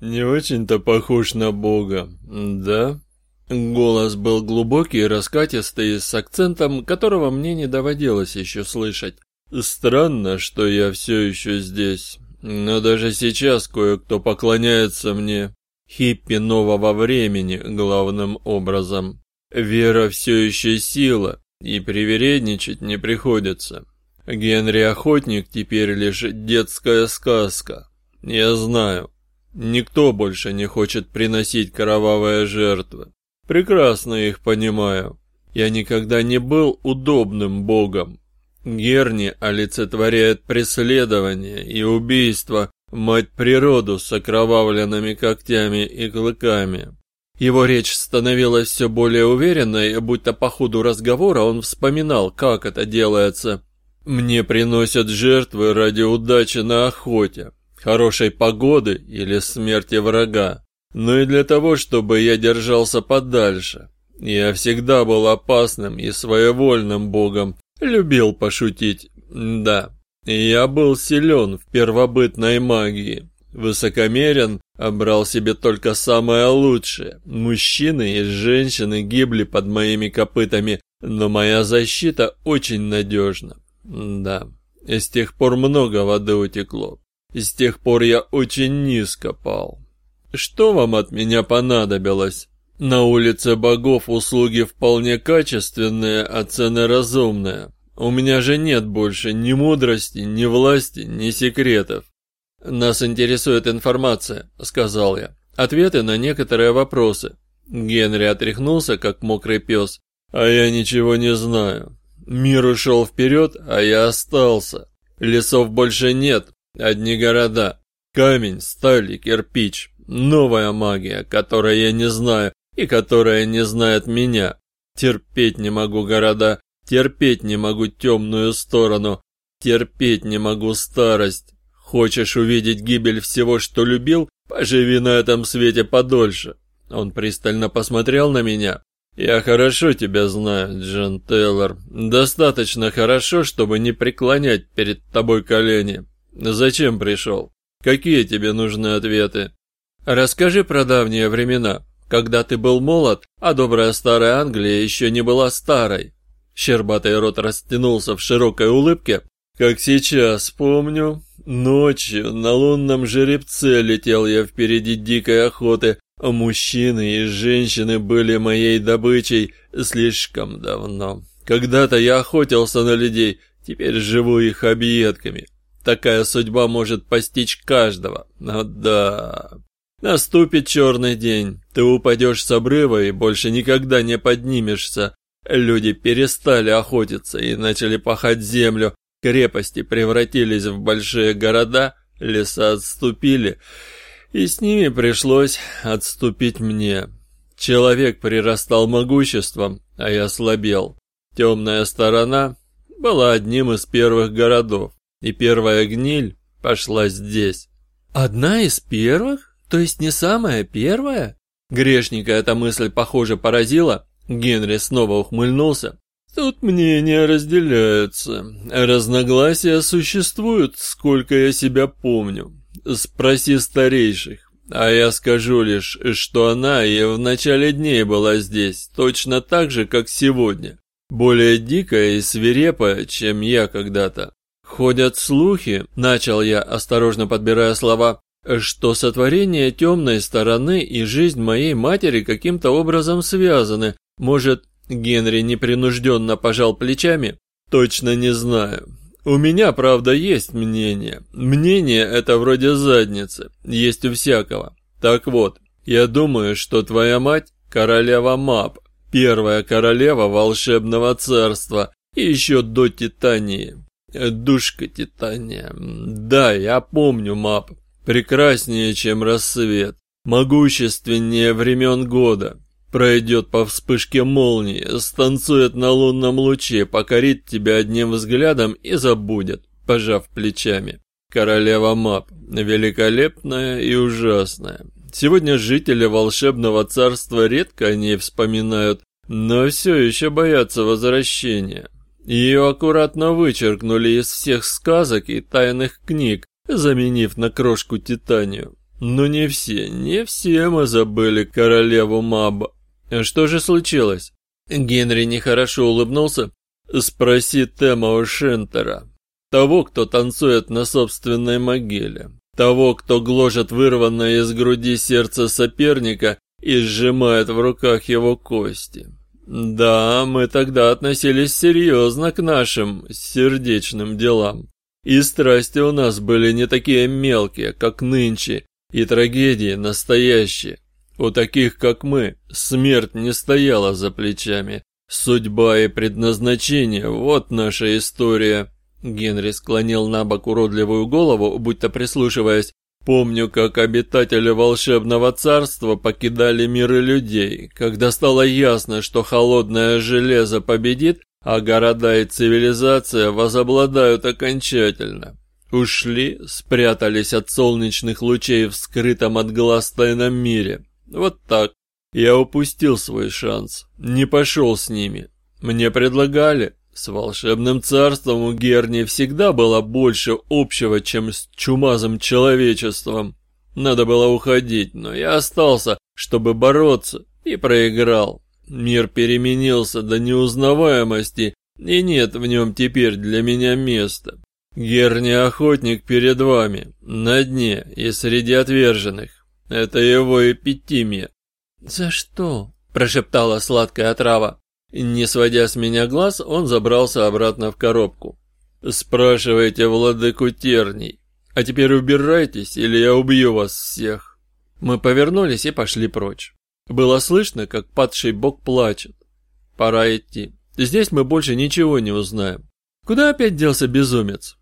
не очень-то похож на Бога, да?» Голос был глубокий раскатистый, с акцентом, которого мне не доводилось еще слышать. «Странно, что я все еще здесь, но даже сейчас кое-кто поклоняется мне, хиппи нового времени, главным образом. Вера все еще сила, и привередничать не приходится. Генри Охотник теперь лишь детская сказка. Я знаю, никто больше не хочет приносить кровавые жертвы. Прекрасно их понимаю. Я никогда не был удобным богом. Герни олицетворяет преследование и убийство, мать природу с окровавленными когтями и клыками. Его речь становилась все более уверенной, будто по ходу разговора он вспоминал, как это делается. «Мне приносят жертвы ради удачи на охоте, хорошей погоды или смерти врага но и для того, чтобы я держался подальше. Я всегда был опасным и своевольным богом, любил пошутить, да. Я был силен в первобытной магии, высокомерен, брал себе только самое лучшее. Мужчины и женщины гибли под моими копытами, но моя защита очень надежна. Да, и с тех пор много воды утекло. С тех пор я очень низко пал. Что вам от меня понадобилось? На улице богов услуги вполне качественные, а цены разумные. У меня же нет больше ни мудрости, ни власти, ни секретов. Нас интересует информация, сказал я. Ответы на некоторые вопросы. Генри отряхнулся, как мокрый пес. А я ничего не знаю. Мир ушел вперед, а я остался. Лесов больше нет, одни города. Камень, сталь и кирпич. Новая магия, которой я не знаю и которая не знает меня. Терпеть не могу города, терпеть не могу темную сторону, терпеть не могу старость. Хочешь увидеть гибель всего, что любил? Поживи на этом свете подольше. Он пристально посмотрел на меня. Я хорошо тебя знаю, Джон Тейлор. Достаточно хорошо, чтобы не преклонять перед тобой колени. Зачем пришел? Какие тебе нужны ответы? Расскажи про давние времена, когда ты был молод, а добрая старая Англия еще не была старой. Щербатый рот растянулся в широкой улыбке. Как сейчас помню, ночью на лунном жеребце летел я впереди дикой охоты, а мужчины и женщины были моей добычей слишком давно. Когда-то я охотился на людей, теперь живу их объедками. Такая судьба может постичь каждого. О да, Наступит черный день, ты упадешь с обрыва и больше никогда не поднимешься. Люди перестали охотиться и начали пахать землю, крепости превратились в большие города, леса отступили, и с ними пришлось отступить мне. Человек прирастал могуществом, а я слабел. Темная сторона была одним из первых городов, и первая гниль пошла здесь. «Одна из первых?» То есть не самая первая? Грешника эта мысль, похоже, поразила. Генри снова ухмыльнулся. Тут мнения разделяются. Разногласия существуют, сколько я себя помню. Спроси старейших. А я скажу лишь, что она и в начале дней была здесь, точно так же, как сегодня. Более дикая и свирепая, чем я когда-то. Ходят слухи, начал я, осторожно подбирая слова, что сотворение темной стороны и жизнь моей матери каким-то образом связаны. Может, Генри непринужденно пожал плечами? Точно не знаю. У меня, правда, есть мнение. Мнение это вроде задницы, есть у всякого. Так вот, я думаю, что твоя мать королева Мап, первая королева волшебного царства, и еще до Титании. Душка Титания. Да, я помню Мап прекраснее, чем рассвет, могущественнее времен года. Пройдет по вспышке молнии, станцует на лунном луче, покорит тебя одним взглядом и забудет, пожав плечами. Королева Мап, великолепная и ужасная. Сегодня жители волшебного царства редко о ней вспоминают, но все еще боятся возвращения. Ее аккуратно вычеркнули из всех сказок и тайных книг, заменив на крошку титанию. Но не все, не все мы забыли королеву Маба. Что же случилось? Генри нехорошо улыбнулся. Спроси Тема Шентера, того, кто танцует на собственной могиле, того, кто гложет вырванное из груди сердце соперника и сжимает в руках его кости. Да, мы тогда относились серьезно к нашим сердечным делам. И страсти у нас были не такие мелкие, как нынче, и трагедии настоящие. У таких, как мы, смерть не стояла за плечами. Судьба и предназначение – вот наша история. Генри склонил на бок уродливую голову, будто прислушиваясь. Помню, как обитатели волшебного царства покидали миры людей, когда стало ясно, что холодное железо победит, а города и цивилизация возобладают окончательно. Ушли, спрятались от солнечных лучей в скрытом от глаз тайном мире. Вот так. Я упустил свой шанс, не пошел с ними. Мне предлагали. С волшебным царством у Герни всегда было больше общего, чем с чумазым человечеством. Надо было уходить, но я остался, чтобы бороться, и проиграл. Мир переменился до неузнаваемости, и нет в нем теперь для меня места. Герни охотник перед вами, на дне и среди отверженных. Это его эпитимия. «За что?» – прошептала сладкая отрава. Не сводя с меня глаз, он забрался обратно в коробку. «Спрашивайте владыку терний. А теперь убирайтесь, или я убью вас всех». Мы повернулись и пошли прочь. Было слышно, как падший бог плачет. Пора идти. Здесь мы больше ничего не узнаем. Куда опять делся безумец?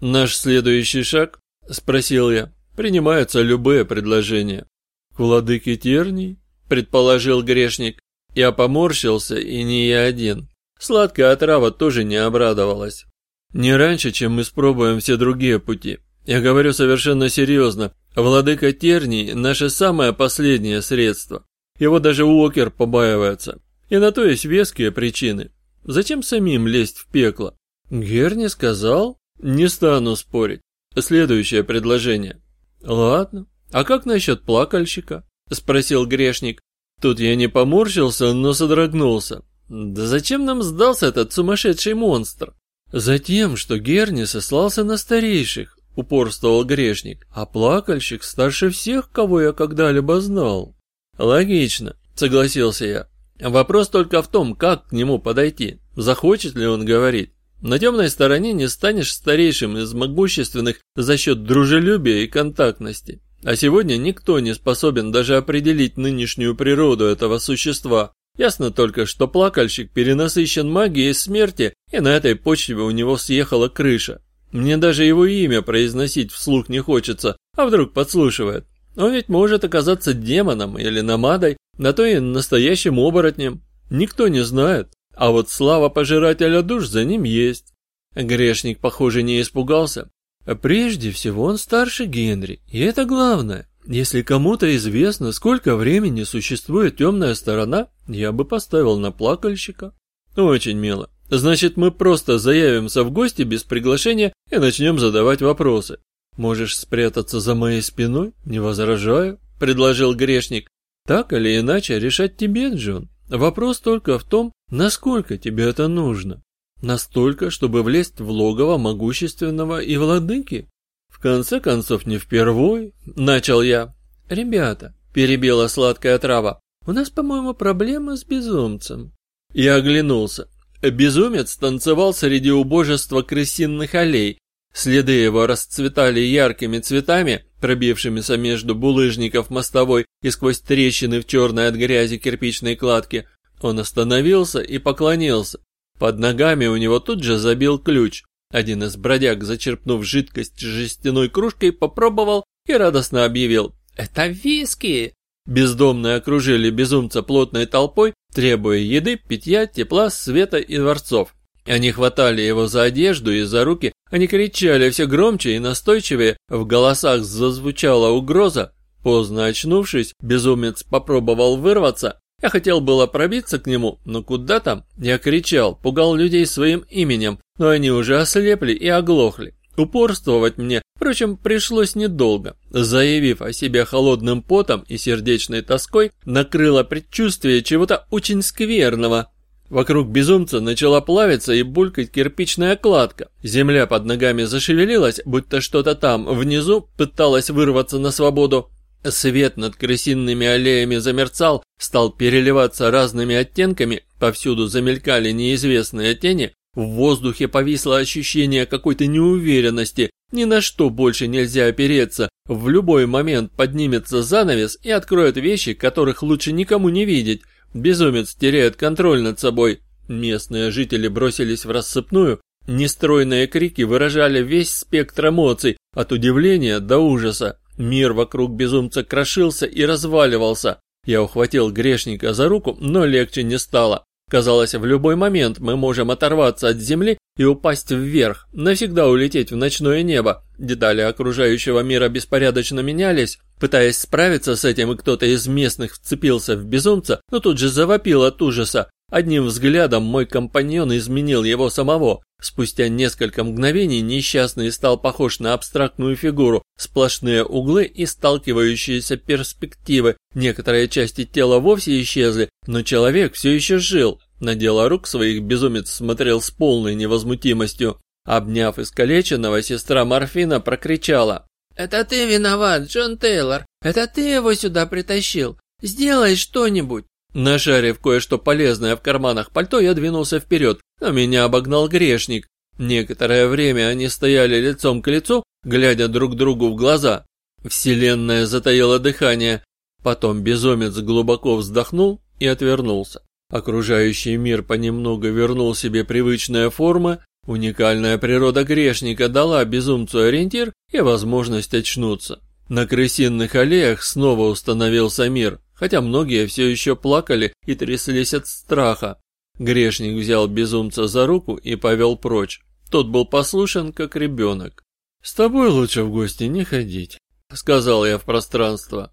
Наш следующий шаг? Спросил я. Принимаются любые предложения. К владыке терний? Предположил грешник. Я поморщился, и не я один. Сладкая отрава тоже не обрадовалась. Не раньше, чем мы спробуем все другие пути. Я говорю совершенно серьезно. Владыка Терний – наше самое последнее средство. Его даже Уокер побаивается. И на то есть веские причины. Зачем самим лезть в пекло? Герни сказал? Не стану спорить. Следующее предложение. Ладно. А как насчет плакальщика? Спросил грешник. Тут я не поморщился, но содрогнулся. Да зачем нам сдался этот сумасшедший монстр? Затем, что Герни сослался на старейших, упорствовал грешник, а плакальщик старше всех, кого я когда-либо знал. Логично, согласился я. Вопрос только в том, как к нему подойти. Захочет ли он говорить? На темной стороне не станешь старейшим из могущественных за счет дружелюбия и контактности. А сегодня никто не способен даже определить нынешнюю природу этого существа. Ясно только, что плакальщик перенасыщен магией смерти, и на этой почве у него съехала крыша. Мне даже его имя произносить вслух не хочется, а вдруг подслушивает. Он ведь может оказаться демоном или намадой, на то и настоящим оборотнем. Никто не знает. А вот слава пожирателя душ за ним есть. Грешник, похоже, не испугался. Прежде всего он старше Генри, и это главное. Если кому-то известно, сколько времени существует темная сторона, я бы поставил на плакальщика. Очень мило. Значит, мы просто заявимся в гости без приглашения и начнем задавать вопросы. Можешь спрятаться за моей спиной? Не возражаю, предложил грешник. Так или иначе решать тебе, Джон. Вопрос только в том, насколько тебе это нужно. Настолько, чтобы влезть в логово могущественного и владыки? В конце концов, не впервой, начал я. Ребята, перебила сладкая трава, у нас, по-моему, проблема с безумцем. Я оглянулся. Безумец танцевал среди убожества крысиных аллей. Следы его расцветали яркими цветами, пробившимися между булыжников мостовой и сквозь трещины в черной от грязи кирпичной кладке. Он остановился и поклонился. Под ногами у него тут же забил ключ. Один из бродяг, зачерпнув жидкость жестяной кружкой, попробовал и радостно объявил «Это виски!». Бездомные окружили безумца плотной толпой, требуя еды, питья, тепла, света и дворцов. Они хватали его за одежду и за руки, они кричали все громче и настойчивее, в голосах зазвучала угроза. Поздно очнувшись, безумец попробовал вырваться, я хотел было пробиться к нему, но куда там? Я кричал, пугал людей своим именем, но они уже ослепли и оглохли. Упорствовать мне, впрочем, пришлось недолго. Заявив о себе холодным потом и сердечной тоской, накрыло предчувствие чего-то очень скверного. Вокруг безумца начала плавиться и булькать кирпичная кладка. Земля под ногами зашевелилась, будто что-то там, внизу, пыталось вырваться на свободу. Свет над крысиными аллеями замерцал, стал переливаться разными оттенками, повсюду замелькали неизвестные тени, в воздухе повисло ощущение какой-то неуверенности, ни на что больше нельзя опереться, в любой момент поднимется занавес и откроет вещи, которых лучше никому не видеть. Безумец теряет контроль над собой. Местные жители бросились в рассыпную, нестройные крики выражали весь спектр эмоций, от удивления до ужаса. Мир вокруг безумца крошился и разваливался. Я ухватил грешника за руку, но легче не стало. Казалось, в любой момент мы можем оторваться от земли и упасть вверх, навсегда улететь в ночное небо. Детали окружающего мира беспорядочно менялись. Пытаясь справиться с этим, кто-то из местных вцепился в безумца, но тут же завопил от ужаса. Одним взглядом мой компаньон изменил его самого. Спустя несколько мгновений несчастный стал похож на абстрактную фигуру, сплошные углы и сталкивающиеся перспективы. Некоторые части тела вовсе исчезли, но человек все еще жил. На дело рук своих безумец смотрел с полной невозмутимостью. Обняв искалеченного, сестра Морфина прокричала. «Это ты виноват, Джон Тейлор! Это ты его сюда притащил! Сделай что-нибудь!» Нашарив кое-что полезное в карманах пальто, я двинулся вперед, но меня обогнал грешник. Некоторое время они стояли лицом к лицу, глядя друг другу в глаза. Вселенная затаила дыхание. Потом безумец глубоко вздохнул и отвернулся. Окружающий мир понемногу вернул себе привычные формы, уникальная природа грешника дала безумцу ориентир и возможность очнуться. На крысиных аллеях снова установился мир, хотя многие все еще плакали и тряслись от страха. Грешник взял безумца за руку и повел прочь. Тот был послушен, как ребенок. «С тобой лучше в гости не ходить», — сказал я в пространство.